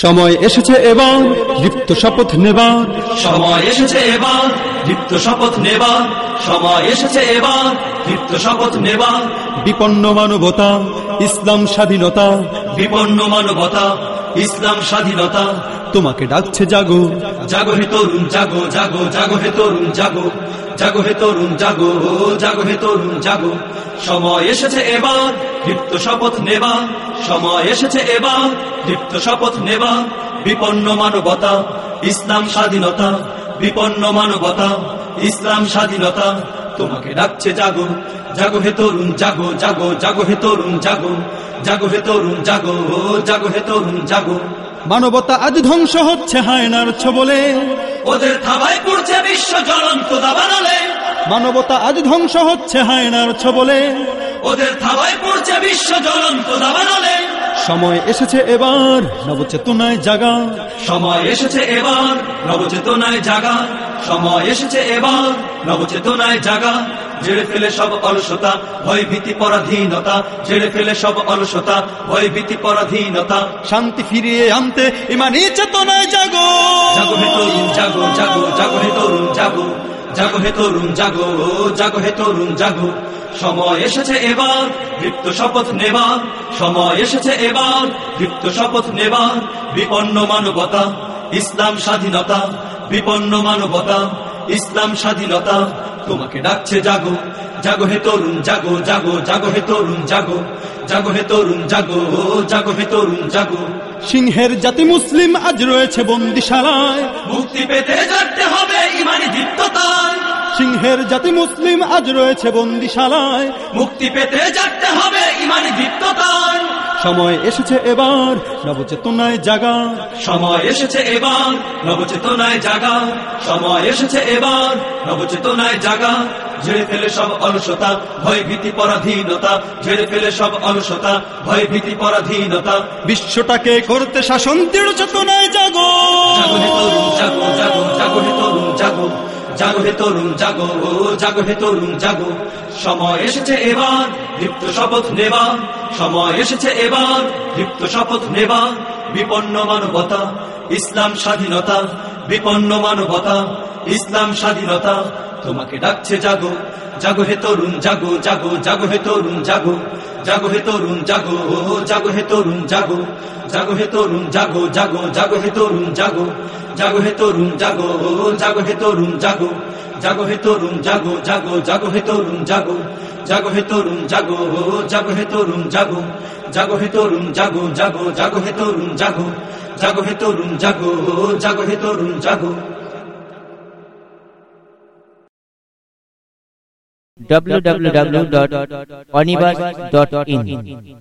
সময় এসেছে এবার লিপ্ত শপথ নেবার। সময় এসেছে এবার দীপ্ত শপথ নেবার। সময় এসেছে এবার দীপ্ত শপথ নেবার। বিপন্ন মানবতা ইসলাম স্বাধীনতা। বিপন্ন মানবতা ইসলাম স্বাধীনতা। তোমাকে ডাকছে জাগো। জাগো হে তরুণ, জাগো জাগো জাগো হে তরুণ, জাগো। জাগো হে তরুণ, জাগো জাগো হে তরুণ, জাগো। সময় এসেছে এবার দীপ্ত শপথ নেবা। সময় এসেছে এবার দীপ্ত শপথ নেবা। বিপন্ন মানবতা, ইসলাম স্বাধীনতা। বিপন্ন মানবতা, ইসলাম স্বাধীনতা। তোমাকে ডাকছে জাগো জাগো হে তরুণ জাগো জাগো জাগো হে তরুণ জাগো জাগো হে তরুণ জাগো জাগো হে তরুণ জাগো। মানবতা আজ ধ্বংস হচ্ছে হায়নার ছবলে। ওদের থাবায় পড়ছে বিশ্ব জ্বলন্ত দাবানলে। মানবতা আজ ধ্বংস হচ্ছে হায়নার ছবলে। ওদের থাবায় পড়ছে বিশ্ব জ্বলন্ত দাবানলে। সময় এসেছে এবার নবচেতনায় জাগা। সময় এসেছে এবার নবচেতনায় জাগা। সময় এসেছে এবার। নবচেতনায় জাগা জেড়ে ফেলে সব অলসতা ভয় ভীতি পরাধীনতা। জেড়ে ফেলে সব অলসতা ভয় ভীতি পরাধীনতা। শান্তি ফিরিয়ে আনতে ইমানি চেতনায় জাগো। জাগো হে তরুণ জাগো জাগো জাগো হে তরুণ জাগো। জাগো হে তরুণ জাগো জাগো হে তরুণ জাগো। সময় এসেছে এবার দীপ্ত শপথ নেবার। সময় এসেছে এবার দীপ্ত শপথ নেবার। বিপন্ন মানবতা ইসলাম স্বাধীনতা। বিপন্ন মানবতা ইসলাম স্বাধীনতা তোমাকে ডাকছে জাগো জাগো হে তরুণ জাগো জাগো জাগো হে তরুণ জাগো জাগো হে তরুণ জাগো জাগো হে তরুণ জাগো। সিংহের জাতি মুসলিম আজ রয়েছে বন্দিশালায়। মুক্তি পেতে জানতে হবে ইমানি দীপ্ততায় সিংহের জাতি মুসলিম আজ রয়েছে বন্দিশালায়। মুক্তি পেতে জানতে হবে ইমানি দীপ্ততায় সময় এসেছে এবার নবচেতনায় জাগা। সময় এসেছে এবার নবচেতনায় জাগা। সময় এসেছে এবার নবচেতনায় জাগা। ঝেড়ে ফেলে সব অলসতা ভয় ভীতি পরাধীনতা। ঝেড়ে ফেলে সব অলসতা ভয় ভীতি পরাধীনতা। বিশ্বটাকে করতে শাসন দৃঢ় চেতনায় জাগো। জাগো হে তরুণ, জাগো জাগো হে তরুণ, জাগো। সময় এসেছে এবার দীপ্ত শপথ নেবা সময় এসেছে এবার দীপ্ত শপথ নেবার। বিপন্ন মানবতা, ইসলাম স্বাধীনতা। বিপন্ন মানবতা, ইসলাম স্বাধীনতা। তোমাকে ডাকছে জাগো জাগো হে তরুণ, জাগো জাগো জাগো হে তরুণ, জাগো। জাগো হে তরুণ জাগো জাগো হে তরুণ জাগো জাগো হে তরুণ জাগো জাগো জাগো হে তরুণ জাগো জাগো হে তরুণ জাগো জাগো হে তরুণ জাগো জাগো হে তরুণ জাগো জাগো জাগো হে তরুণ জাগো জাগো হে তরুণ জাগো জাগো হে তরুণ জাগো জাগো হে তরুণ জাগো জাগো জাগো হে তরুণ জাগো জাগো হে তরুণ জাগো জাগো হে তরুণ জাগো www.onibus.in